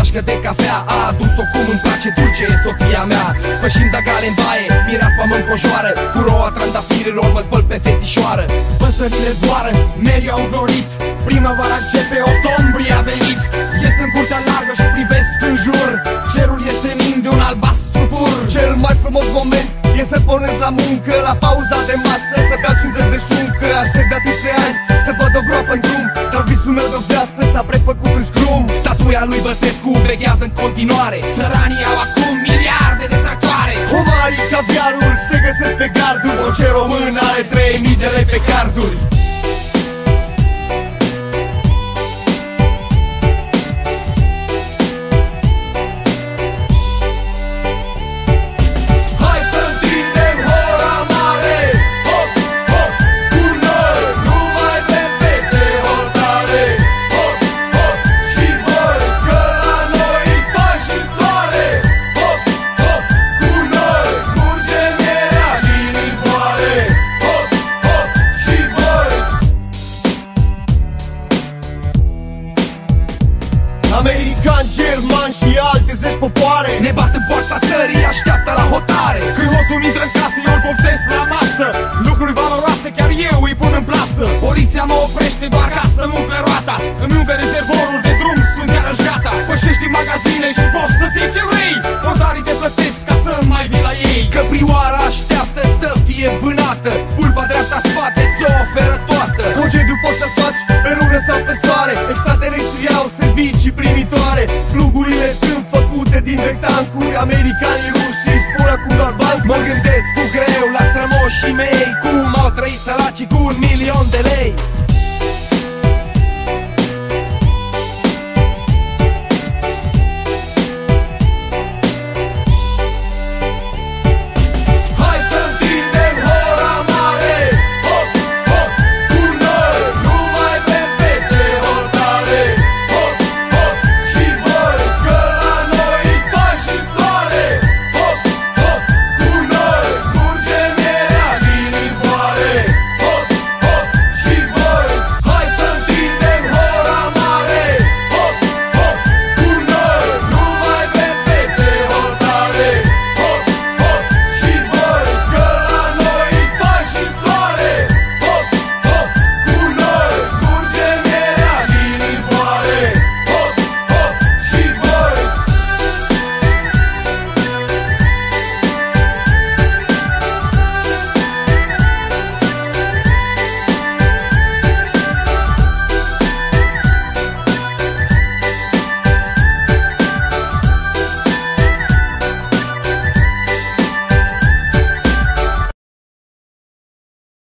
gașcă de cafea. A adus-o cum îmi place dulce, e soția mea. Pășind de gale în baie, mireaspa mă încojoară Cu roa trandafirilor mă spăl pe fețișoară Păsările zboară, merii au înflorit. Primăvara începe, octombrie a venit. Ies în curtea largă și privesc în jur. Cerul e senin de un albastru pur. Cel mai frumos moment e să pornesc la muncă La pauza de masă să continuare. Săranii au acum miliarde de tractoare. Homarii, caviarul se găsesc pe garduri. Orice român are 3000 de lei pe carduri American, german și alte zeci popoare. Ne bat în poarta țării, așteaptă la hotare. Când hoțul intră în casă, eu îl poftesc la masă. Lucruri valoroase chiar eu îi pun în plasă. Poliția mă oprește doar ca să-mi umfle roata. Îmi umple rezervorul de drum, sunt iarăși șgata. Pășești în magazine și Și poți să-ți iei ce vrei. Notarii te plătesc ca să mai vii la ei. Căprioara așteaptă să fie vânată. Pulpa dreapta Americanii ruși îi spun acum doar bani Mă gândesc cu greu la strămoșii mei Cum au trăit săracii cu un milion de lei